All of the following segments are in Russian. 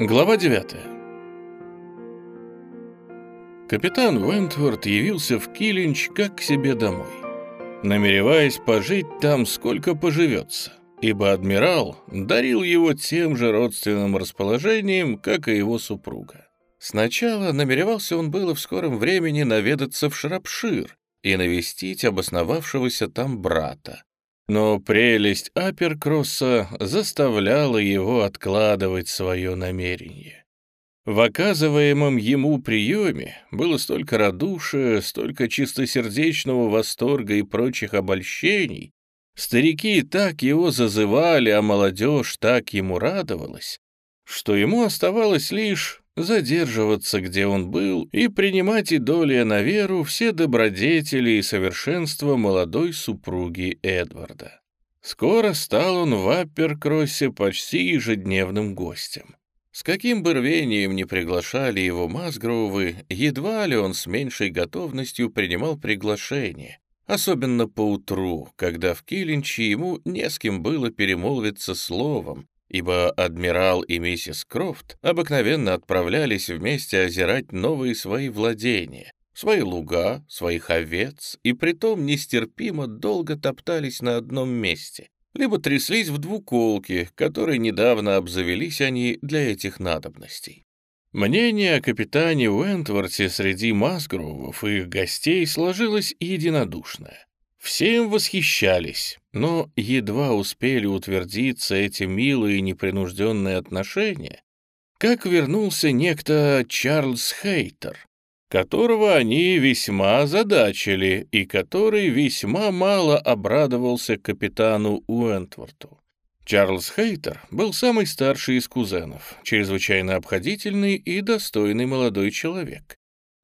Глава 9 Капитан Уэнтворд явился в Килинч как к себе домой, намереваясь пожить там сколько поживется, ибо адмирал дарил его тем же родственным расположением, как и его супруга. Сначала намеревался он было в скором времени наведаться в Шрапшир и навестить обосновавшегося там брата, но прелесть Аперкросса заставляла его откладывать свое намерение. В оказываемом ему приеме было столько радушия, столько чистосердечного восторга и прочих обольщений. Старики так его зазывали, а молодежь так ему радовалась, что ему оставалось лишь задерживаться, где он был, и принимать и доля на веру все добродетели и совершенства молодой супруги Эдварда. Скоро стал он в Апперкроссе почти ежедневным гостем. С каким бы рвением не приглашали его Масгроувы, едва ли он с меньшей готовностью принимал приглашение, особенно по утру, когда в Килинче ему не с кем было перемолвиться словом, ибо адмирал и миссис Крофт обыкновенно отправлялись вместе озирать новые свои владения, свои луга, своих овец, и притом нестерпимо долго топтались на одном месте, либо тряслись в двуколке, которые недавно обзавелись они для этих надобностей. Мнение о капитане Уэнтворте среди Масгровов и их гостей сложилось единодушное. Все им восхищались, но едва успели утвердиться эти милые и непринужденные отношения, как вернулся некто Чарльз Хейтер, которого они весьма озадачили и который весьма мало обрадовался капитану Уэнтворту. Чарльз Хейтер был самый старший из кузенов, чрезвычайно обходительный и достойный молодой человек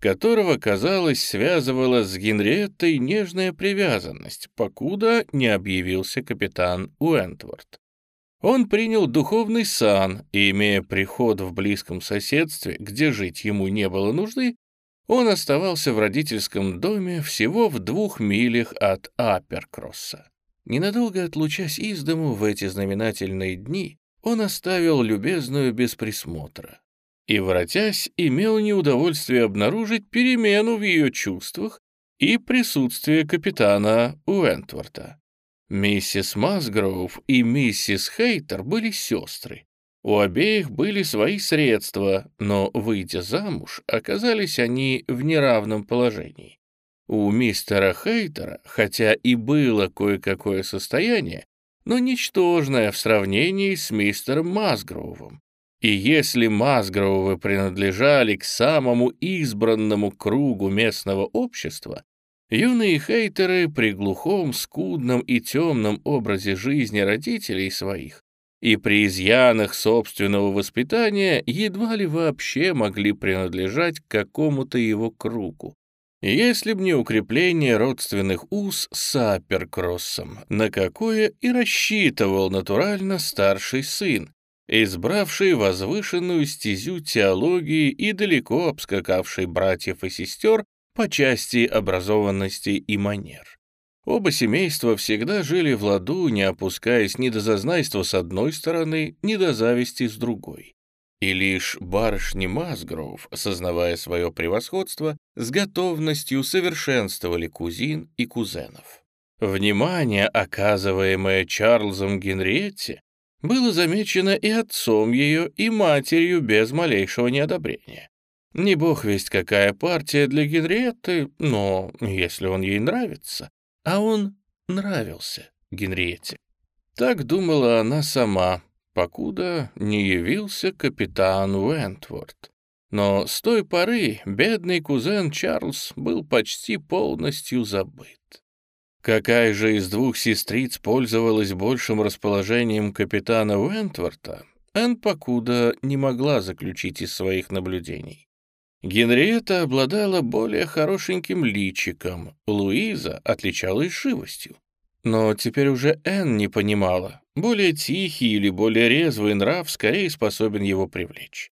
которого, казалось, связывала с Генриеттой нежная привязанность, покуда не объявился капитан Уэнтворд. Он принял духовный сан, и, имея приход в близком соседстве, где жить ему не было нужды, он оставался в родительском доме всего в двух милях от Аперкросса. Ненадолго отлучась из дому в эти знаменательные дни, он оставил любезную без присмотра и, воротясь, имел неудовольствие обнаружить перемену в ее чувствах и присутствие капитана Уэнтворта. Миссис Масгроув и миссис Хейтер были сестры. У обеих были свои средства, но, выйдя замуж, оказались они в неравном положении. У мистера Хейтера, хотя и было кое-какое состояние, но ничтожное в сравнении с мистером Масгроувом. И если Масгровы принадлежали к самому избранному кругу местного общества, юные хейтеры при глухом, скудном и темном образе жизни родителей своих и при изъянах собственного воспитания едва ли вообще могли принадлежать к какому-то его кругу. Если б не укрепление родственных уз с Аперкроссом, на какое и рассчитывал натурально старший сын, избравший возвышенную стезю теологии и далеко обскакавший братьев и сестер по части образованности и манер. Оба семейства всегда жили в ладу, не опускаясь ни до зазнайства с одной стороны, ни до зависти с другой. И лишь барышни Масгроув, осознавая свое превосходство, с готовностью совершенствовали кузин и кузенов. Внимание, оказываемое Чарльзом Генриетте, было замечено и отцом ее, и матерью без малейшего неодобрения. Не бог весть какая партия для Генриетты, но если он ей нравится, а он нравился Генриетте. Так думала она сама, покуда не явился капитан Уэнтворд. Но с той поры бедный кузен Чарльз был почти полностью забыт. Какая же из двух сестриц пользовалась большим расположением капитана Уэнтворта, Энн покуда не могла заключить из своих наблюдений. Генриетта обладала более хорошеньким личиком, Луиза отличалась живостью. Но теперь уже Энн не понимала, более тихий или более резвый нрав скорее способен его привлечь.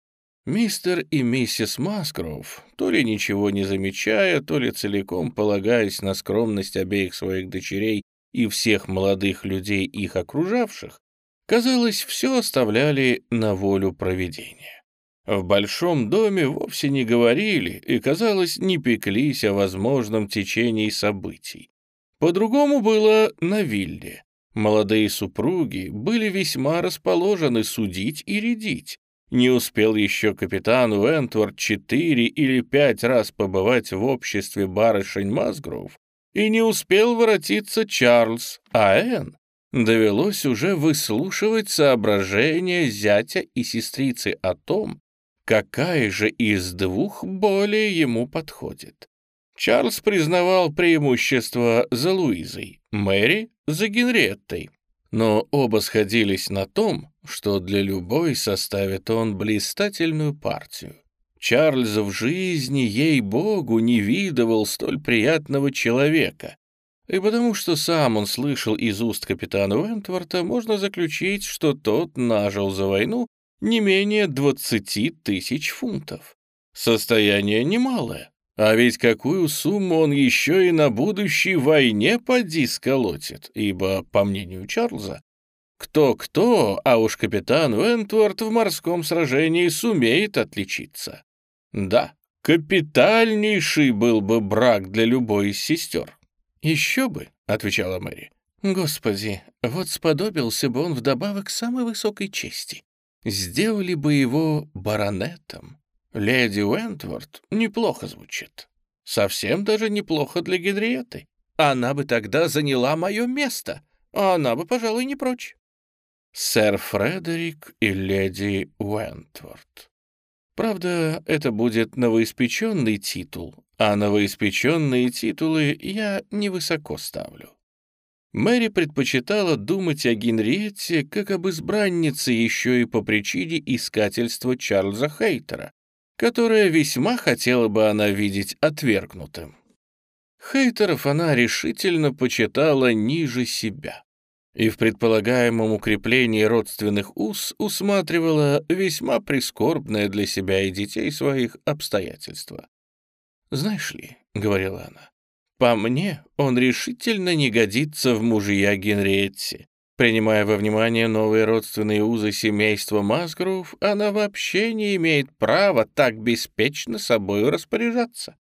Мистер и миссис Маскроув, то ли ничего не замечая, то ли целиком полагаясь на скромность обеих своих дочерей и всех молодых людей, их окружавших, казалось, все оставляли на волю проведения. В большом доме вовсе не говорили и, казалось, не пеклись о возможном течении событий. По-другому было на вилле. Молодые супруги были весьма расположены судить и рядить. Не успел еще капитан Уэнтворд четыре или пять раз побывать в обществе барышень Масгроув, и не успел воротиться Чарльз, а Энн довелось уже выслушивать соображения зятя и сестрицы о том, какая же из двух более ему подходит. Чарльз признавал преимущество за Луизой, Мэри — за Генриеттой. Но оба сходились на том, что для любой составит он блистательную партию. Чарльз в жизни, ей-богу, не видывал столь приятного человека. И потому что сам он слышал из уст капитана Уэнтворта, можно заключить, что тот нажил за войну не менее 20 тысяч фунтов. Состояние немалое. А ведь какую сумму он еще и на будущей войне поди сколотит, ибо, по мнению Чарльза, кто-кто, а уж капитан Уэнтворд в морском сражении сумеет отличиться. Да, капитальнейший был бы брак для любой из сестер. «Еще бы», — отвечала Мэри. «Господи, вот сподобился бы он вдобавок самой высокой чести. Сделали бы его баронетом. Леди Уэнтворд неплохо звучит. Совсем даже неплохо для Генриетты. Она бы тогда заняла мое место, а она бы, пожалуй, не прочь. Сэр Фредерик и леди Уэнтворд. Правда, это будет новоиспеченный титул, а новоиспеченные титулы я невысоко ставлю. Мэри предпочитала думать о Генриетте как об избраннице еще и по причине искательства Чарльза Хейтера, которое весьма хотела бы она видеть отвергнутым. Хейтеров она решительно почитала ниже себя и в предполагаемом укреплении родственных уз усматривала весьма прискорбное для себя и детей своих обстоятельства. «Знаешь ли», — говорила она, — «по мне он решительно не годится в мужья Генриетти. Принимая во внимание новые родственные узы семейства Масгроув, она вообще не имеет права так беспечно собою распоряжаться.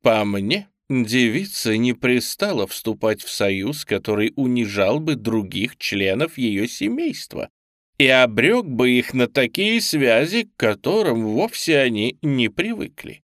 По мне, девица не пристала вступать в союз, который унижал бы других членов ее семейства и обрек бы их на такие связи, к которым вовсе они не привыкли.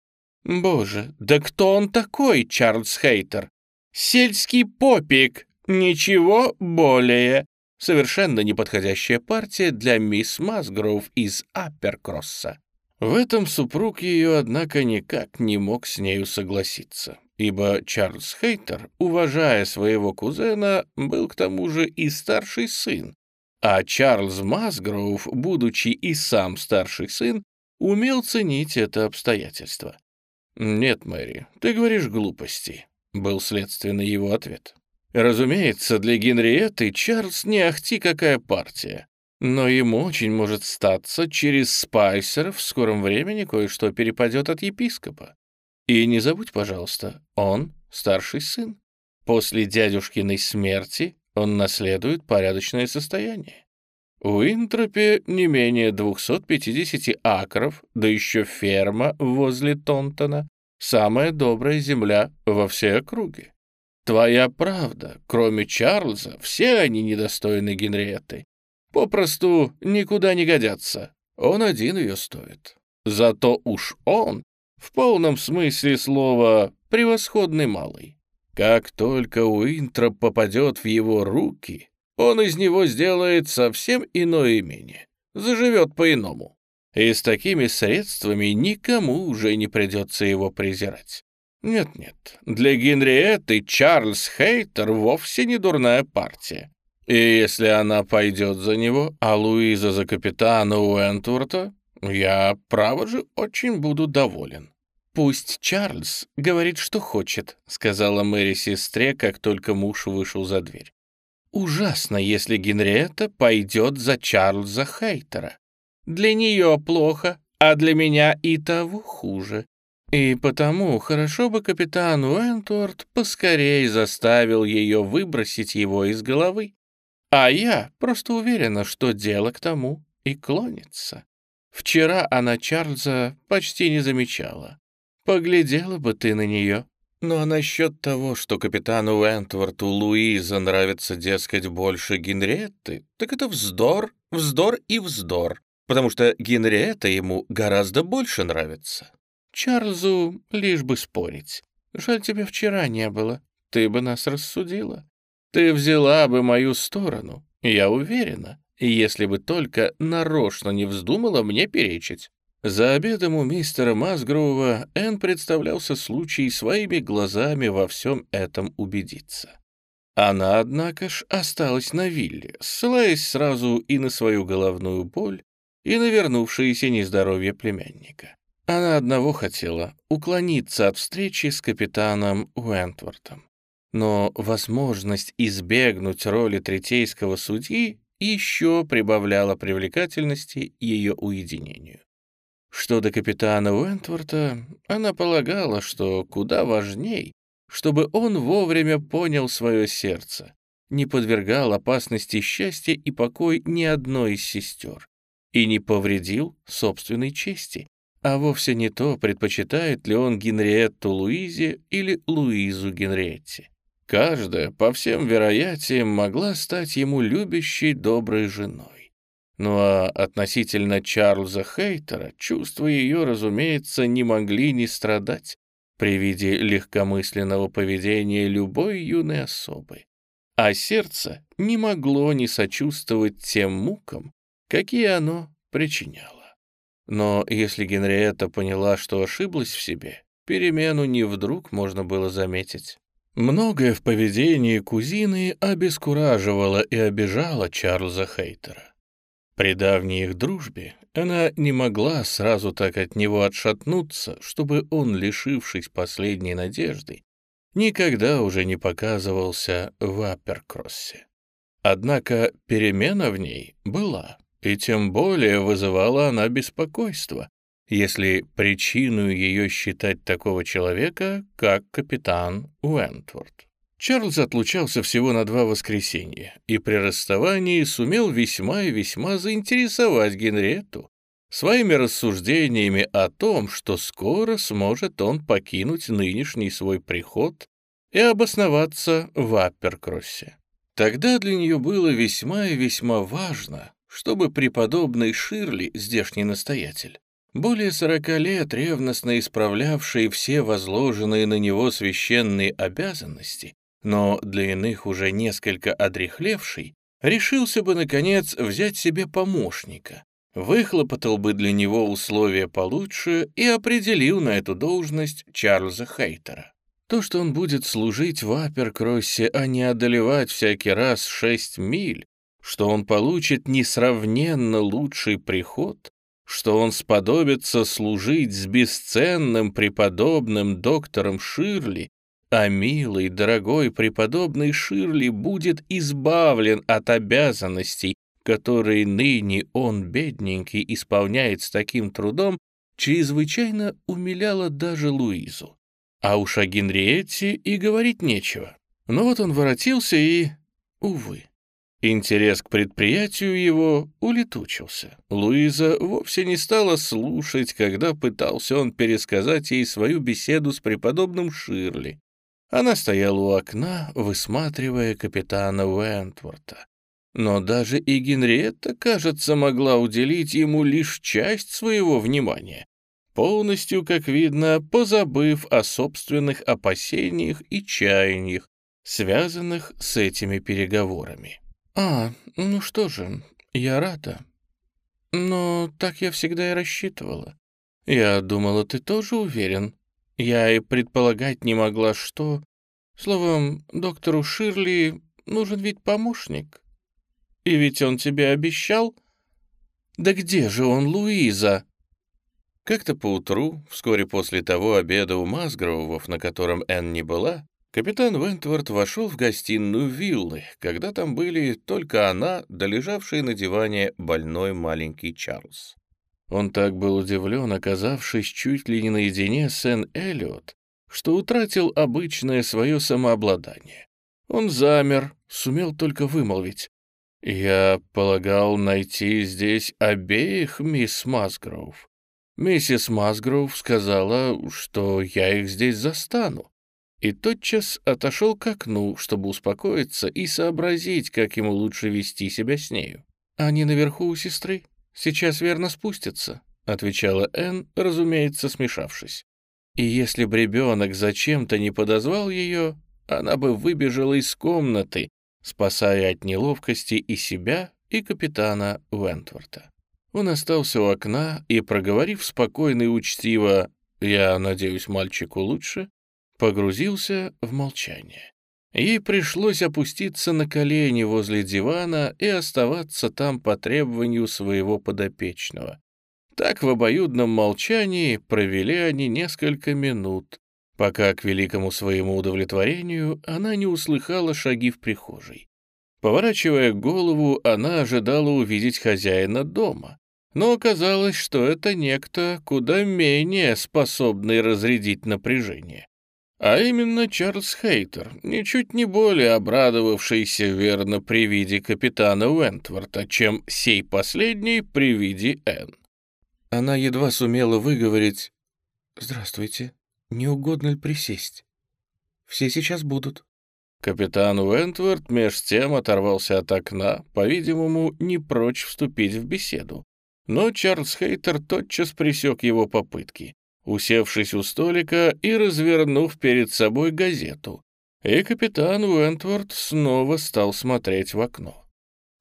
Боже, да кто он такой, Чарльз Хейтер? Сельский попик, ничего более. Совершенно неподходящая партия для мисс Масгроув из Апперкросса. В этом супруг ее, однако, никак не мог с нею согласиться, ибо Чарльз Хейтер, уважая своего кузена, был к тому же и старший сын, а Чарльз Масгроув, будучи и сам старший сын, умел ценить это обстоятельство. «Нет, Мэри, ты говоришь глупости», — был следственный его ответ. Разумеется, для Генриетты Чарльз не ахти какая партия. Но ему очень может статься, через Спайсеров в скором времени кое-что перепадет от епископа. И не забудь, пожалуйста, он старший сын. После дядюшкиной смерти он наследует порядочное состояние. У Интропе не менее 250 акров, да еще ферма возле Тонтона, самая добрая земля во всей округе. Твоя правда, кроме Чарльза, все они недостойны Генриетты. Попросту никуда не годятся. Он один ее стоит. Зато уж он, в полном смысле слова, превосходный малый. Как только Уинтроп попадет в его руки, он из него сделает совсем иное имение, заживет по-иному. И с такими средствами никому уже не придется его презирать. Нет-нет, для Генриетты Чарльз Хейтер вовсе не дурная партия. И если она пойдет за него, а Луиза за капитана Уэнтворта, я, право же, очень буду доволен. «Пусть Чарльз говорит, что хочет», — сказала Мэри сестре, как только муж вышел за дверь. «Ужасно, если Генриетта пойдет за Чарльза Хейтера. Для нее плохо, а для меня и того хуже. И потому хорошо бы капитан Уэнтворд поскорей заставил ее выбросить его из головы. А я просто уверена, что дело к тому и клонится. Вчера она Чарльза почти не замечала. Поглядела бы ты на нее. Ну а насчет того, что капитану Уэнтворту Луиза нравится, дескать, больше Генриетты, так это вздор, вздор и вздор, потому что Генриетта ему гораздо больше нравится. Чарльзу лишь бы спорить. Жаль, тебя вчера не было. Ты бы нас рассудила. Ты взяла бы мою сторону, я уверена, если бы только нарочно не вздумала мне перечить. За обедом у мистера Масгрова Энн представлялся случай своими глазами во всем этом убедиться. Она, однако ж, осталась на вилле, ссылаясь сразу и на свою головную боль, и на вернувшееся нездоровье племянника. Она одного хотела — уклониться от встречи с капитаном Уэнтвортом. Но возможность избегнуть роли третейского судьи еще прибавляла привлекательности ее уединению. Что до капитана Уэнтворта, она полагала, что куда важней, чтобы он вовремя понял свое сердце, не подвергал опасности счастья и покой ни одной из сестер и не повредил собственной чести, а вовсе не то, предпочитает ли он Генриетту Луизе или Луизу Генриетте. Каждая, по всем вероятиям, могла стать ему любящей доброй женой. Ну а относительно Чарльза Хейтера, чувства ее, разумеется, не могли не страдать при виде легкомысленного поведения любой юной особы. А сердце не могло не сочувствовать тем мукам, какие оно причиняло. Но если Генриетта поняла, что ошиблась в себе, перемену не вдруг можно было заметить. Многое в поведении кузины обескураживало и обижало Чарльза Хейтера. При давней их дружбе она не могла сразу так от него отшатнуться, чтобы он, лишившись последней надежды, никогда уже не показывался в Апперкроссе. Однако перемена в ней была, и тем более вызывала она беспокойство, если причину ее считать такого человека, как капитан Уэнтворд. Чарльз отлучался всего на два воскресенья и при расставании сумел весьма и весьма заинтересовать Генриетту своими рассуждениями о том, что скоро сможет он покинуть нынешний свой приход и обосноваться в Апперкроссе. Тогда для нее было весьма и весьма важно, чтобы преподобный Ширли, здешний настоятель, более сорока лет ревностно исправлявший все возложенные на него священные обязанности, но для иных уже несколько одрехлевший, решился бы, наконец, взять себе помощника, выхлопотал бы для него условия получше и определил на эту должность Чарльза Хейтера. То, что он будет служить в Аперкроссе, а не одолевать всякий раз шесть миль, что он получит несравненно лучший приход, что он сподобится служить с бесценным преподобным доктором Ширли а милый, дорогой преподобный Ширли будет избавлен от обязанностей, которые ныне он, бедненький, исполняет с таким трудом, чрезвычайно умиляла даже Луизу. А уж о Генриетте и говорить нечего. Но вот он воротился и... Увы. Интерес к предприятию его улетучился. Луиза вовсе не стала слушать, когда пытался он пересказать ей свою беседу с преподобным Ширли. Она стояла у окна, высматривая капитана Уэнтворта. Но даже и Генриетта, кажется, могла уделить ему лишь часть своего внимания, полностью, как видно, позабыв о собственных опасениях и чаяниях, связанных с этими переговорами. «А, ну что же, я рада. Но так я всегда и рассчитывала. Я думала, ты тоже уверен, я и предполагать не могла, что... Словом, доктору Ширли нужен ведь помощник. И ведь он тебе обещал... Да где же он, Луиза? Как-то поутру, вскоре после того обеда у Масгроувов, на котором Энн не была, капитан Вентворд вошел в гостиную виллы, когда там были только она, да лежавший на диване больной маленький Чарльз. Он так был удивлен, оказавшись чуть ли не наедине с Энн Эллиот, что утратил обычное свое самообладание. Он замер, сумел только вымолвить. «Я полагал найти здесь обеих мисс Масгроув. Миссис Масгроув сказала, что я их здесь застану, и тотчас отошел к окну, чтобы успокоиться и сообразить, как ему лучше вести себя с нею. Они наверху у сестры, сейчас верно спустятся», — отвечала Энн, разумеется, смешавшись. И если б ребенок зачем-то не подозвал ее, она бы выбежала из комнаты, спасая от неловкости и себя, и капитана Уэнтворта. Он остался у окна и, проговорив спокойно и учтиво «Я надеюсь, мальчику лучше», погрузился в молчание. Ей пришлось опуститься на колени возле дивана и оставаться там по требованию своего подопечного. Так в обоюдном молчании провели они несколько минут, пока к великому своему удовлетворению она не услыхала шаги в прихожей. Поворачивая голову, она ожидала увидеть хозяина дома, но оказалось, что это некто куда менее способный разрядить напряжение. А именно Чарльз Хейтер, ничуть не более обрадовавшийся верно при виде капитана Уэнтворта, чем сей последний при виде Энн. Она едва сумела выговорить «Здравствуйте, не угодно ли присесть? Все сейчас будут». Капитан Уэнтворд меж тем оторвался от окна, по-видимому, не прочь вступить в беседу. Но Чарльз Хейтер тотчас пресек его попытки, усевшись у столика и развернув перед собой газету. И капитан Уэнтворд снова стал смотреть в окно.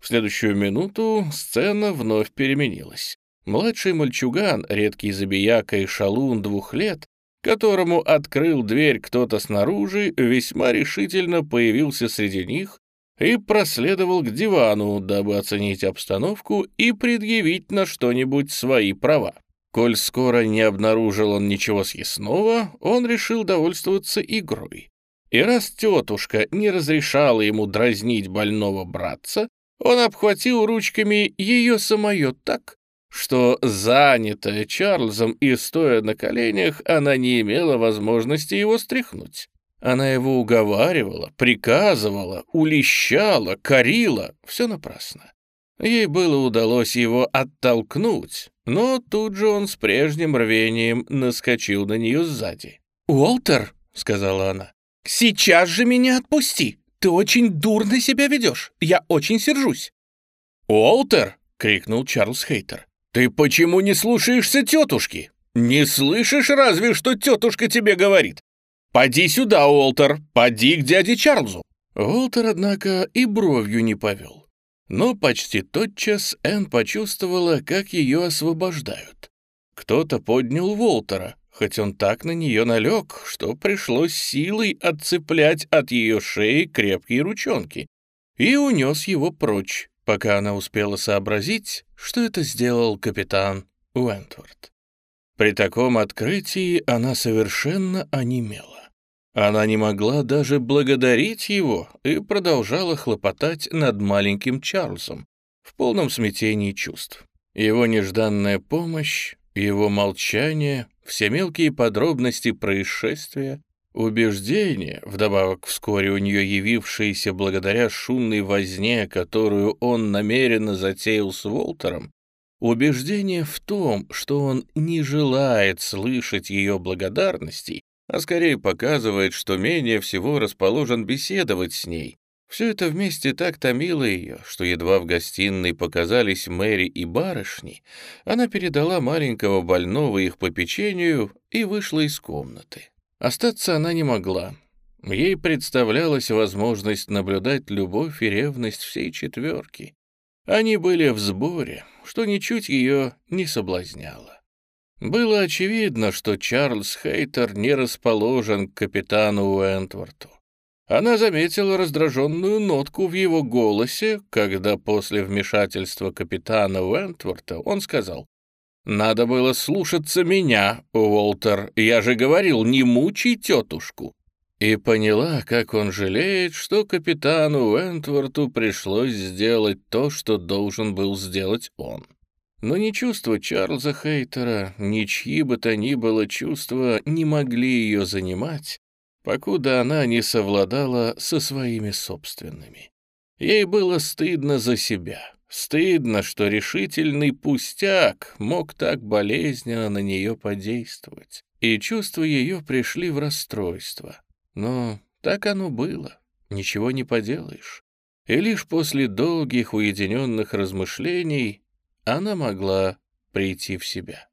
В следующую минуту сцена вновь переменилась. Младший мальчуган, редкий забияка и шалун двух лет, которому открыл дверь кто-то снаружи, весьма решительно появился среди них и проследовал к дивану, дабы оценить обстановку и предъявить на что-нибудь свои права. Коль скоро не обнаружил он ничего съестного, он решил довольствоваться игрой. И раз тетушка не разрешала ему дразнить больного братца, он обхватил ручками ее самое так, что, занятая Чарльзом и стоя на коленях, она не имела возможности его стряхнуть. Она его уговаривала, приказывала, улещала, корила. Все напрасно. Ей было удалось его оттолкнуть, но тут же он с прежним рвением наскочил на нее сзади. «Уолтер», — сказала она, — «сейчас же меня отпусти! Ты очень дурно себя ведешь, я очень сержусь!» «Уолтер!» — крикнул Чарльз Хейтер. «Ты почему не слушаешься тетушки? Не слышишь разве, что тетушка тебе говорит? Поди сюда, Уолтер, поди к дяде Чарльзу». Уолтер, однако, и бровью не повел. Но почти тотчас Энн почувствовала, как ее освобождают. Кто-то поднял Уолтера, хоть он так на нее налег, что пришлось силой отцеплять от ее шеи крепкие ручонки, и унес его прочь, пока она успела сообразить, что это сделал капитан Уэнтворд. При таком открытии она совершенно онемела. Она не могла даже благодарить его и продолжала хлопотать над маленьким Чарльзом в полном смятении чувств. Его нежданная помощь, его молчание, все мелкие подробности происшествия Убеждение, вдобавок вскоре у нее явившееся благодаря шумной возне, которую он намеренно затеял с Волтером, убеждение в том, что он не желает слышать ее благодарностей, а скорее показывает, что менее всего расположен беседовать с ней. Все это вместе так томило ее, что едва в гостиной показались Мэри и барышни, она передала маленького больного их попечению и вышла из комнаты. Остаться она не могла. Ей представлялась возможность наблюдать любовь и ревность всей четверки. Они были в сборе, что ничуть ее не соблазняло. Было очевидно, что Чарльз Хейтер не расположен к капитану Уэнтворту. Она заметила раздраженную нотку в его голосе, когда после вмешательства капитана Уэнтворта он сказал надо было слушаться меня, Уолтер. Я же говорил, не мучай тетушку. И поняла, как он жалеет, что капитану Уэнтворту пришлось сделать то, что должен был сделать он. Но ни чувства Чарльза Хейтера, ни чьи бы то ни было чувства не могли ее занимать, покуда она не совладала со своими собственными. Ей было стыдно за себя. Стыдно, что решительный пустяк мог так болезненно на нее подействовать. И чувства ее пришли в расстройство. Но так оно было, ничего не поделаешь. И лишь после долгих уединенных размышлений она могла прийти в себя.